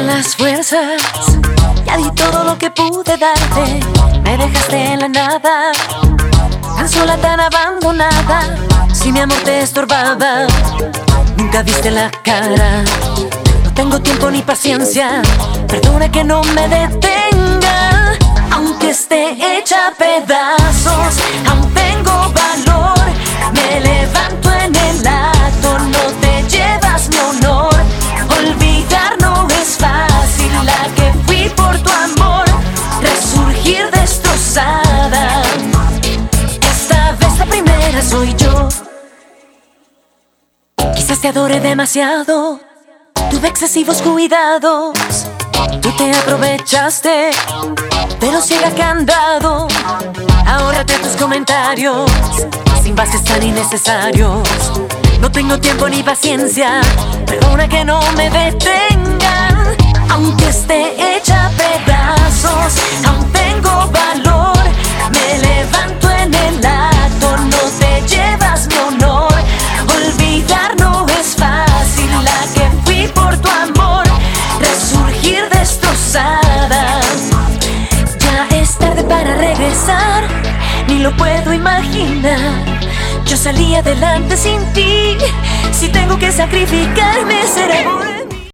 las fuerzas. Ya di todo lo que pude darte. Me dejaste en la nada. Tan sola, tan abandonada. Si mi amor te estorbaba, nunca viste la cara. No tengo tiempo ni paciencia. Perdona que no me detenga. Aunque esté hecha pedazos, soy yo. Quizás te adore demasiado. Tuve excesivos cuidados. Tú te aprovechaste, pero siga que andado. Ahórrate tus comentarios, sin bases tan innecesarios. No tengo tiempo ni paciencia, perdona que no me detengan. Aunque esté hecha lo puedo imaginar. Yo salí adelante sin ti. Si tengo que sacrificarme,